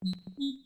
Beep, beep.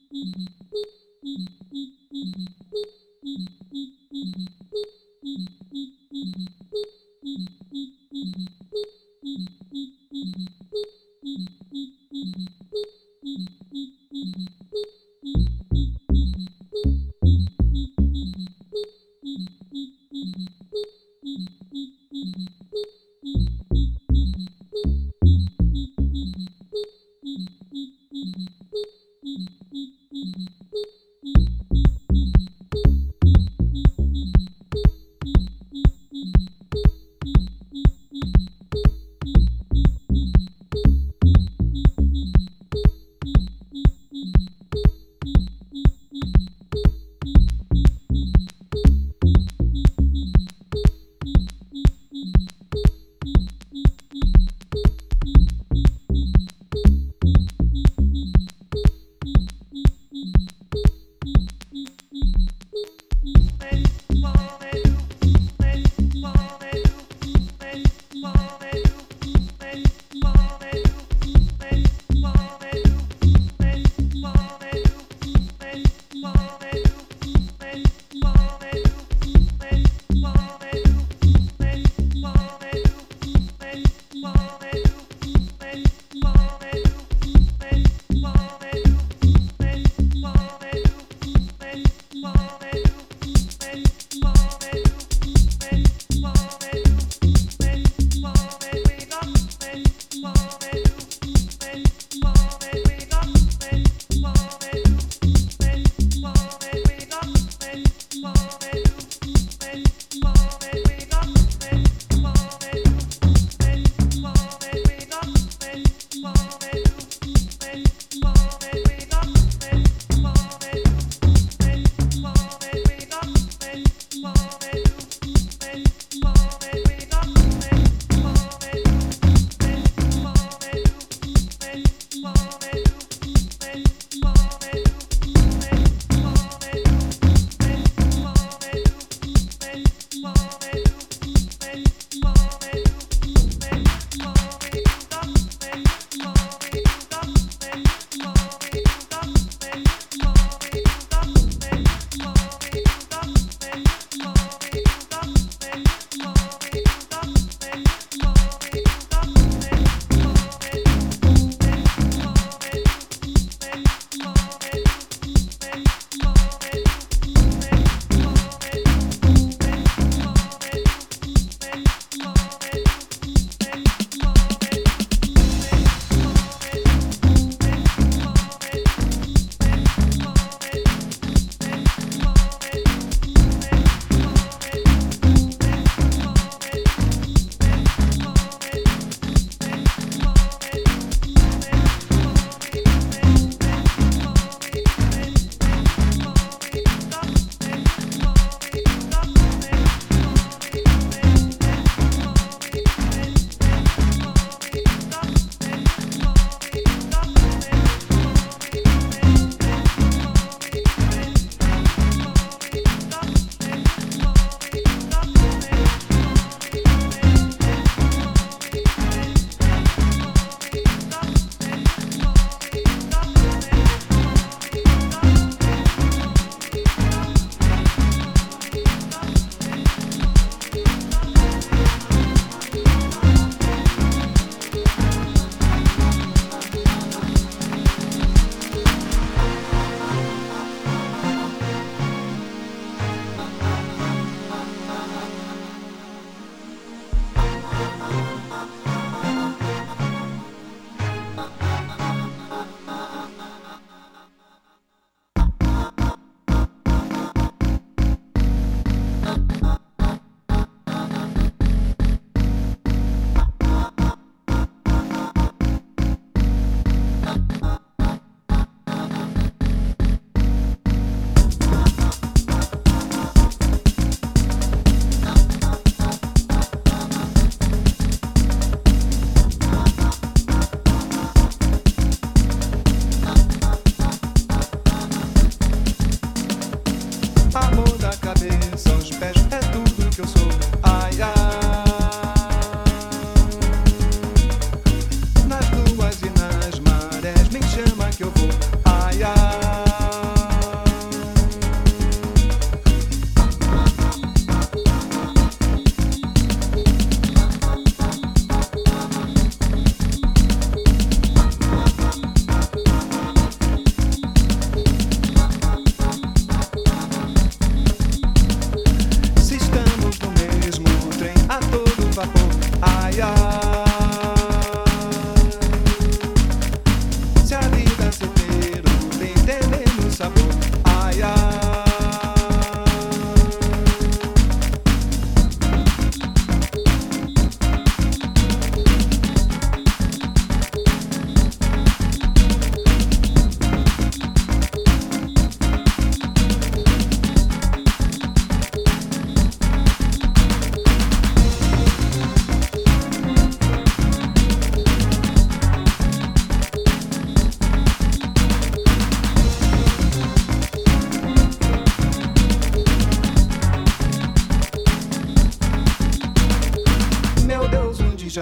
die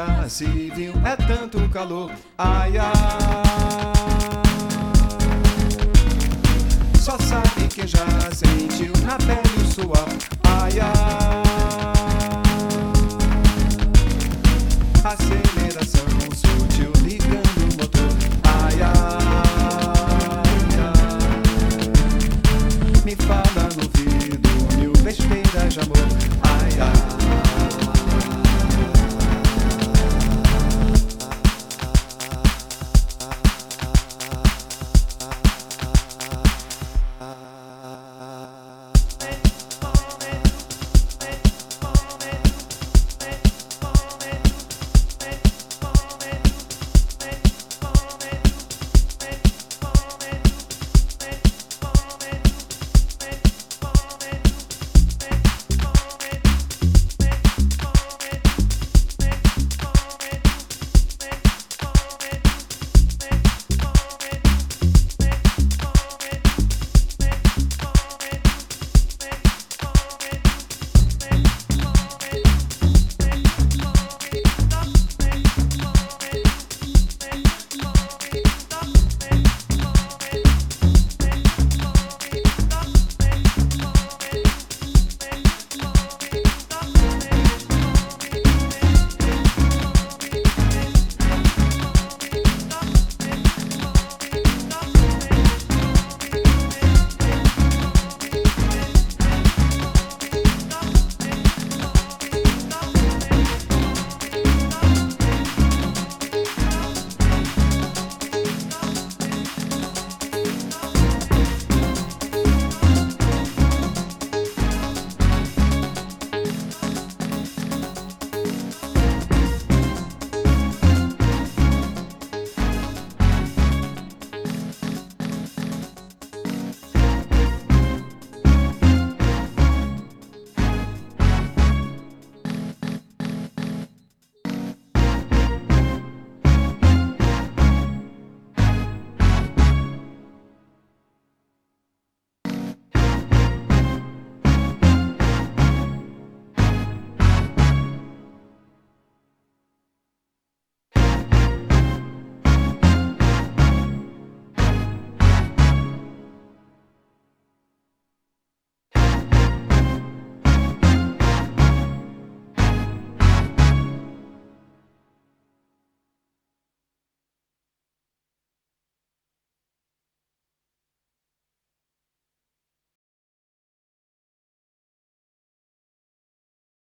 já se viu. É tanto calor, ai ai. Só sabe quem já sentiu na pele o suor, ai ai. Aceleração sutil ligando o motor, ai ai. ai. Me fala no ouvido mil besteiras de amor,